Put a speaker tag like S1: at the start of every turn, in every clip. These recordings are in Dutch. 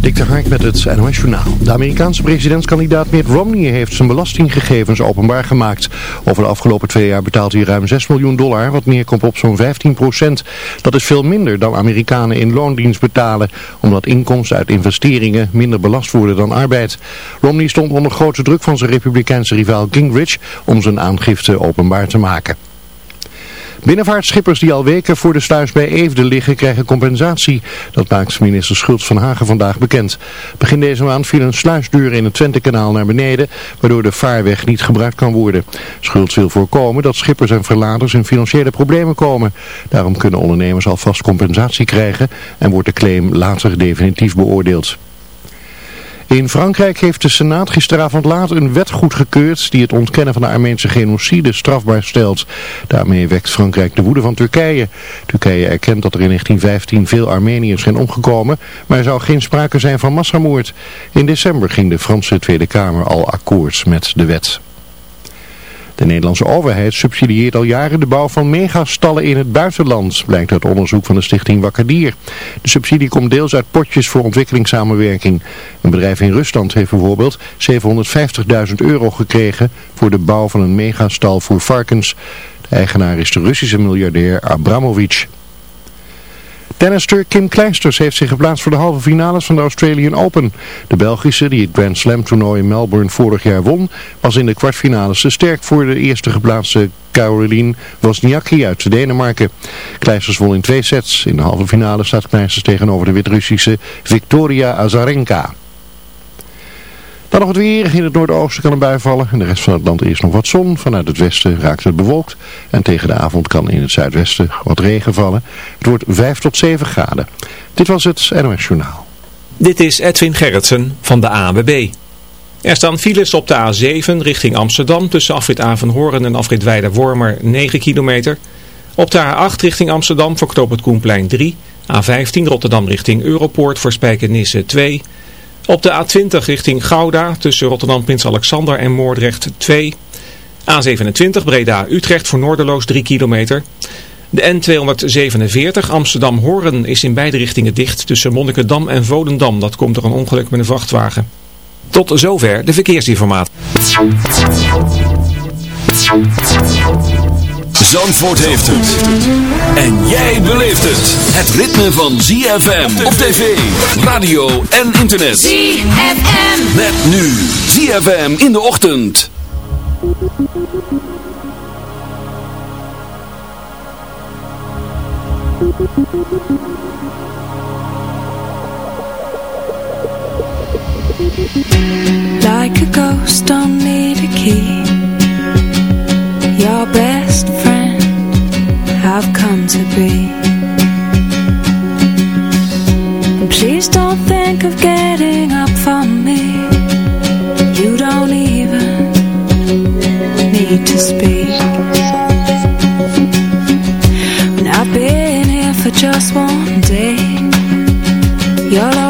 S1: Dik de met het NOS Journaal. De Amerikaanse presidentskandidaat Mitt Romney heeft zijn belastinggegevens openbaar gemaakt. Over de afgelopen twee jaar betaalt hij ruim 6 miljoen dollar, wat neerkomt op zo'n 15 procent. Dat is veel minder dan Amerikanen in loondienst betalen, omdat inkomsten uit investeringen minder belast worden dan arbeid. Romney stond onder grote druk van zijn republikeinse rivaal Gingrich om zijn aangifte openbaar te maken. Binnenvaartschippers die al weken voor de sluis bij Eefde liggen krijgen compensatie. Dat maakt minister Schultz van Hagen vandaag bekend. Begin deze maand viel een sluisdeur in het Twentekanaal naar beneden, waardoor de vaarweg niet gebruikt kan worden. Schultz wil voorkomen dat schippers en verladers in financiële problemen komen. Daarom kunnen ondernemers alvast compensatie krijgen en wordt de claim later definitief beoordeeld. In Frankrijk heeft de Senaat gisteravond laat een wet goedgekeurd die het ontkennen van de Armeense genocide strafbaar stelt. Daarmee wekt Frankrijk de woede van Turkije. Turkije erkent dat er in 1915 veel Armeniërs zijn omgekomen, maar er zou geen sprake zijn van massamoord. In december ging de Franse Tweede Kamer al akkoord met de wet. De Nederlandse overheid subsidieert al jaren de bouw van megastallen in het buitenland, blijkt uit onderzoek van de stichting Wakkerdier. De subsidie komt deels uit potjes voor ontwikkelingssamenwerking. Een bedrijf in Rusland heeft bijvoorbeeld 750.000 euro gekregen voor de bouw van een megastal voor varkens. De eigenaar is de Russische miljardair Abramovic. Tennister Kim Kleisters heeft zich geplaatst voor de halve finales van de Australian Open. De Belgische, die het Grand Slam toernooi in Melbourne vorig jaar won, was in de kwartfinales te sterk voor de eerste geplaatste Caroline Wozniacki uit Denemarken. Kleisters won in twee sets. In de halve finale staat Kleisters tegenover de Wit-Russische Victoria Azarenka. Dan nog het weer. In het noordoosten kan een bui vallen. In de rest van het land is nog wat zon. Vanuit het westen raakt het bewolkt. En tegen de avond kan in het zuidwesten wat regen vallen. Het wordt 5 tot 7 graden. Dit was het NOS Journaal.
S2: Dit is Edwin Gerritsen van de ANWB. Er staan files op de A7 richting Amsterdam tussen afrit Avenhoorn en afrit Weide-Wormer 9 kilometer. Op de A8 richting Amsterdam voor knoop het Koenplein 3. A15 Rotterdam richting Europoort voor Spijkenisse 2 op de A20 richting Gouda tussen Rotterdam Prins Alexander en Moordrecht 2. A27 Breda Utrecht voor Noorderloos 3 kilometer. De N247 Amsterdam-Horen is in beide richtingen dicht tussen Monnikendam en Volendam. Dat komt door een ongeluk met een vrachtwagen. Tot zover de verkeersinformatie.
S3: Zandvoort heeft het. En jij beleeft het. Het ritme van ZFM op tv, radio en internet.
S4: ZFM.
S3: Met nu ZFM in de ochtend.
S5: Like a ghost, don't need a key. Your best friend I've come to be. And please don't think of getting up from me. You don't even need to speak. When I've been here for just one day. You'll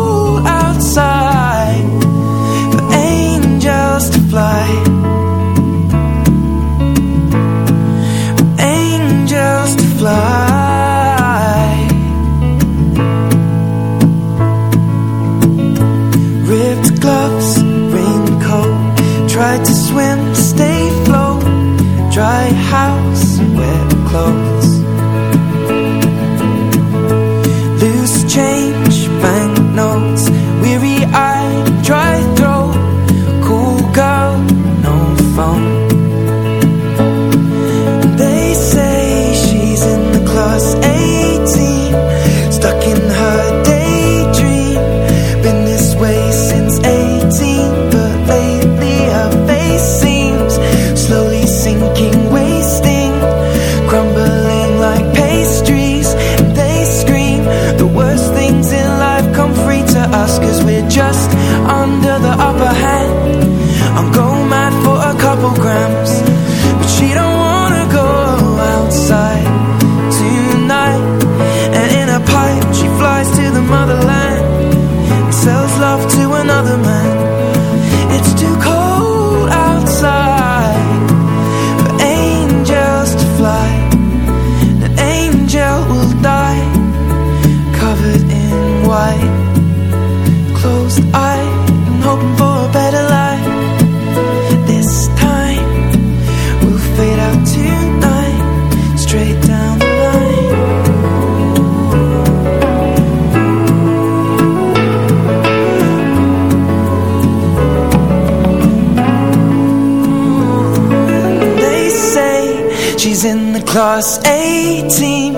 S5: plus 18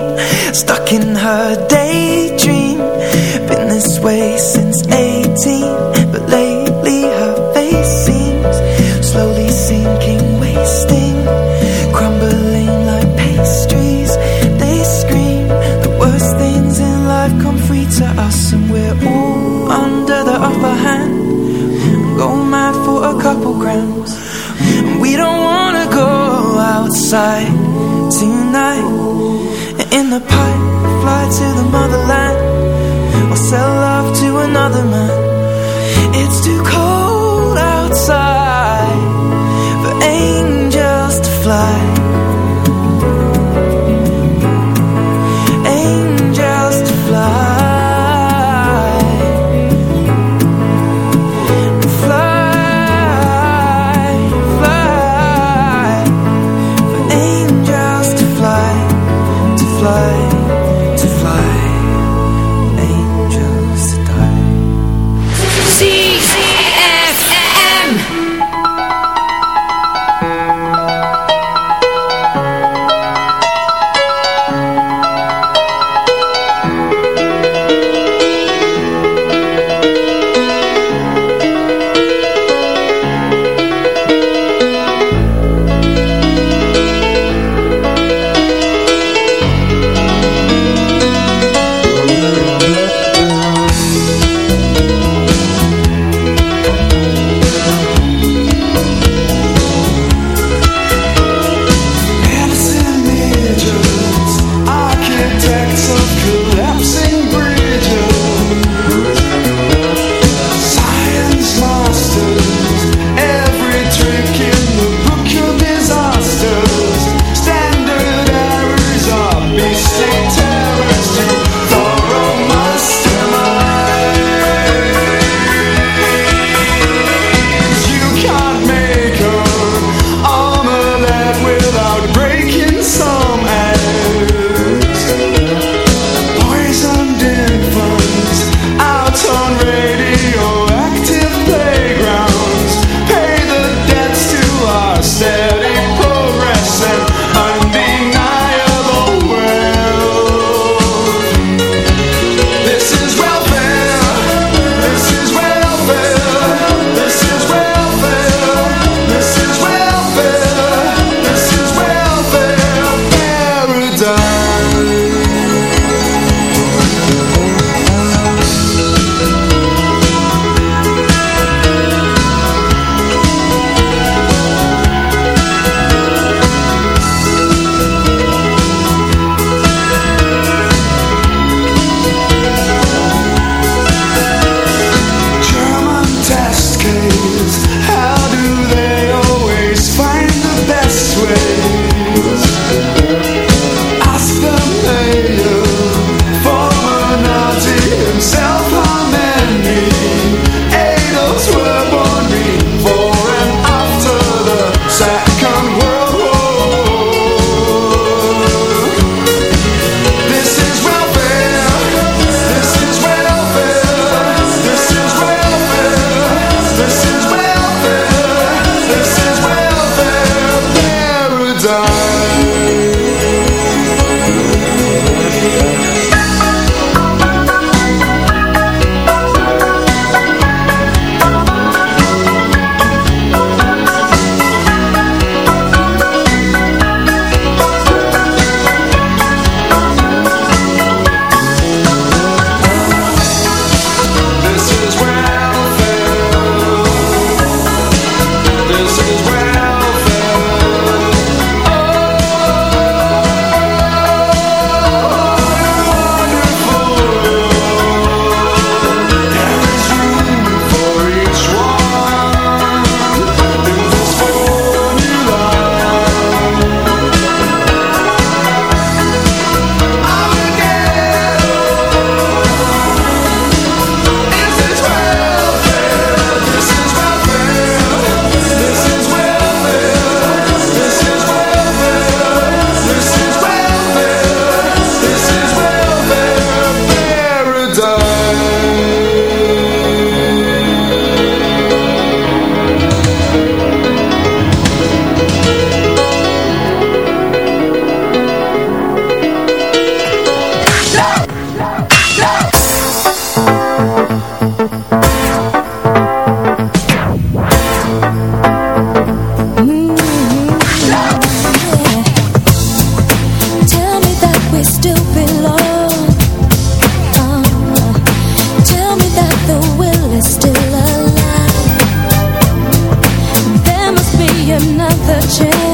S5: Stuck in her daydream. Been this way since 18 But lately the pipe, fly to the motherland, or sell love to another man. Don't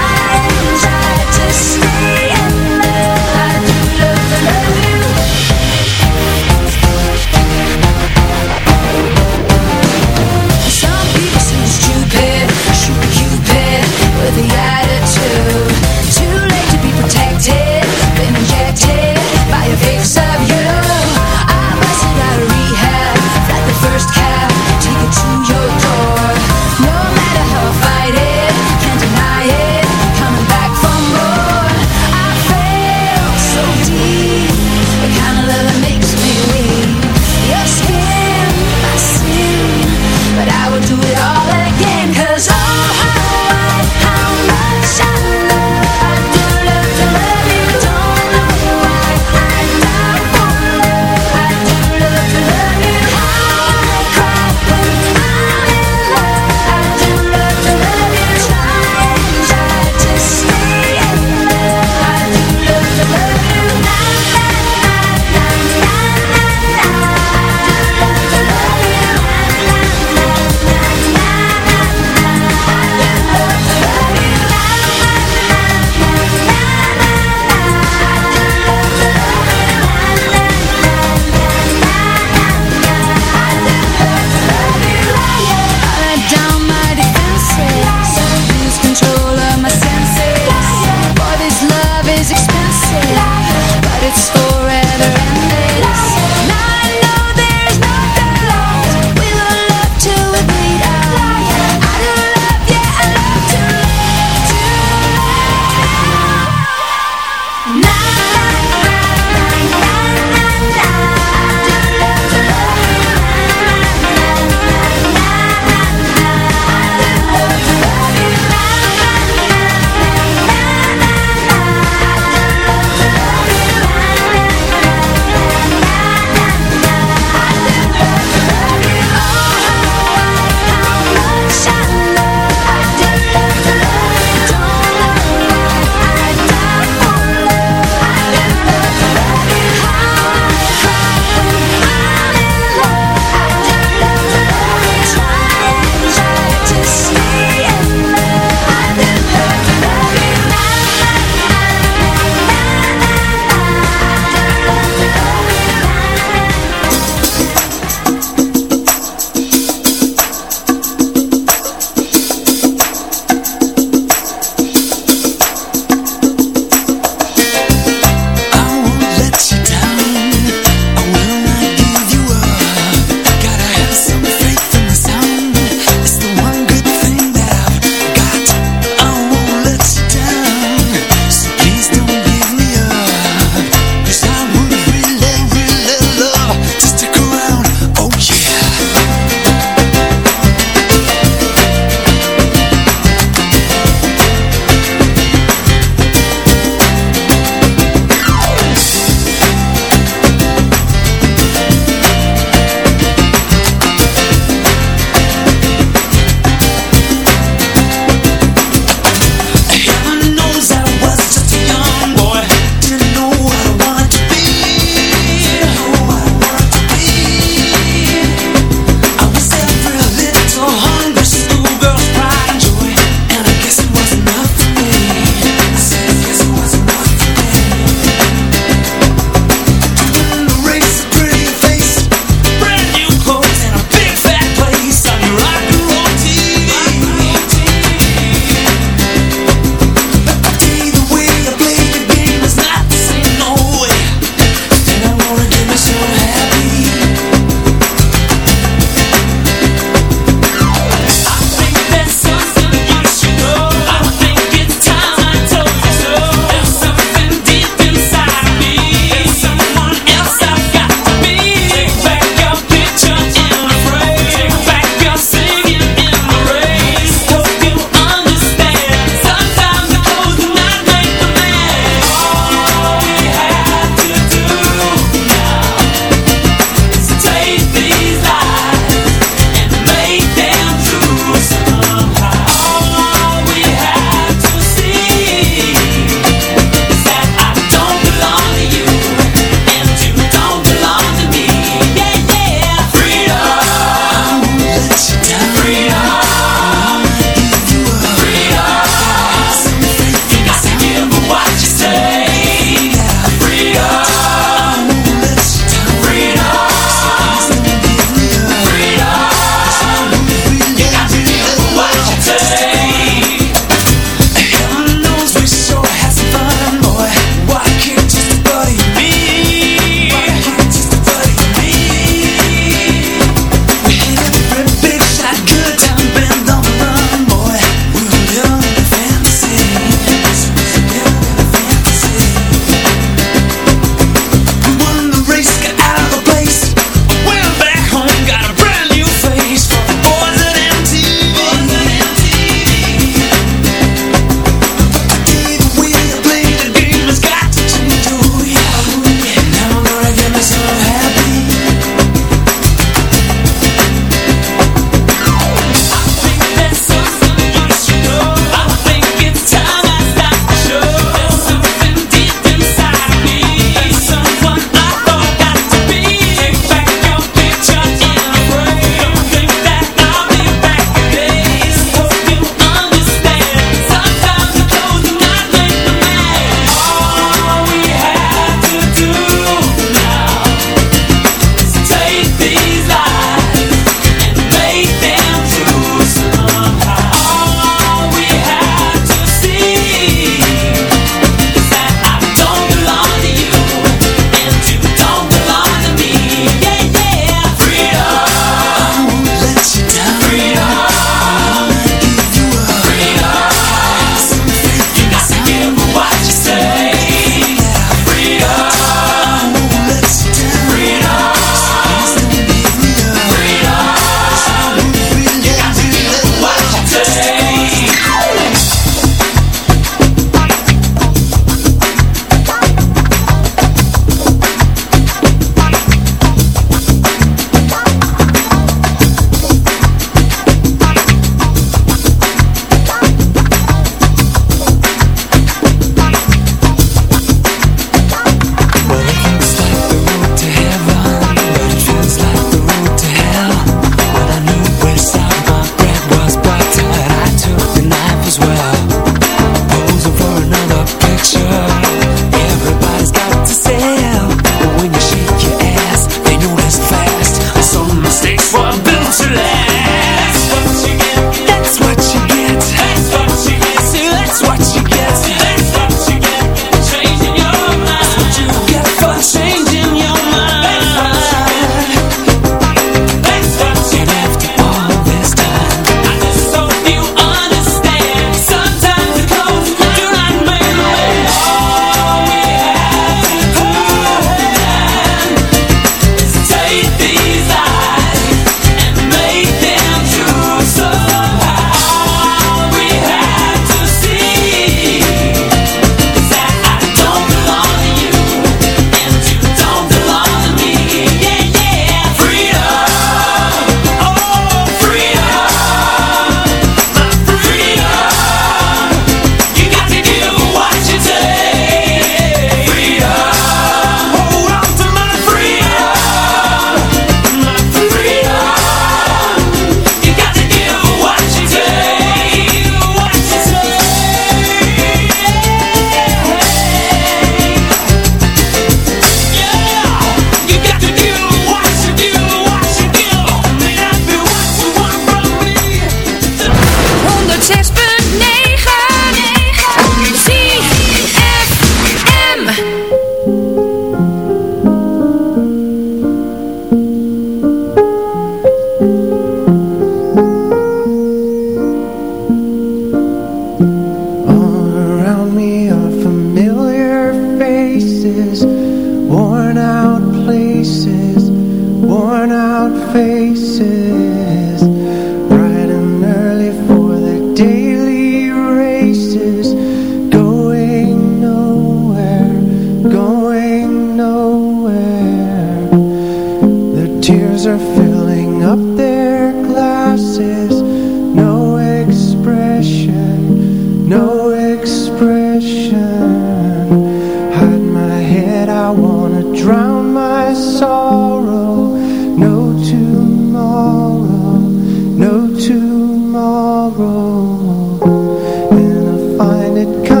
S6: when it comes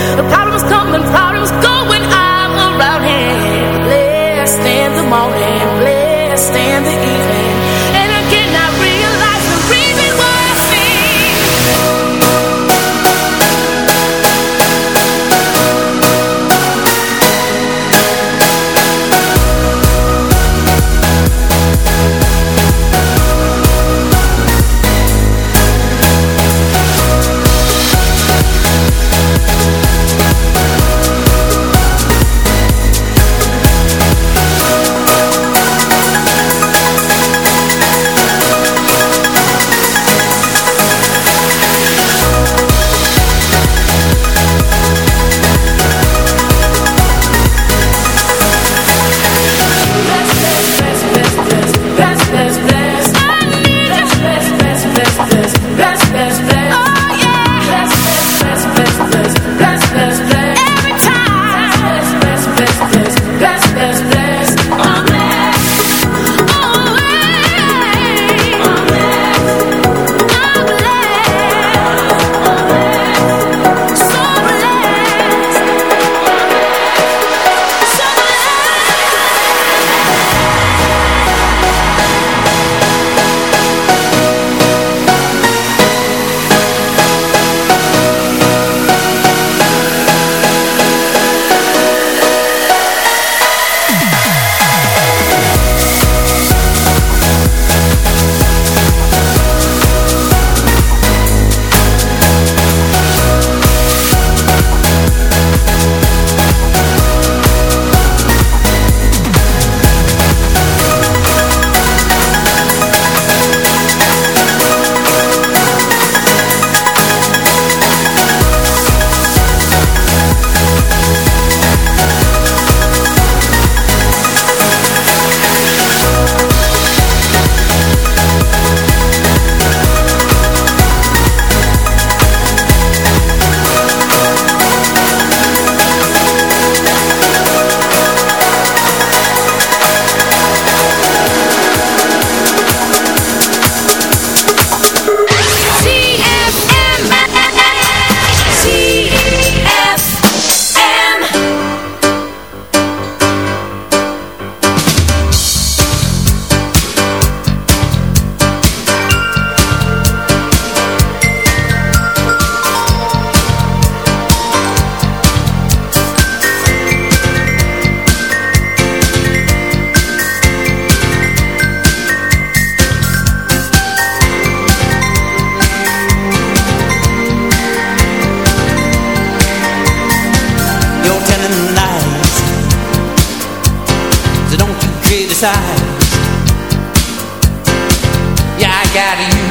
S4: Got used.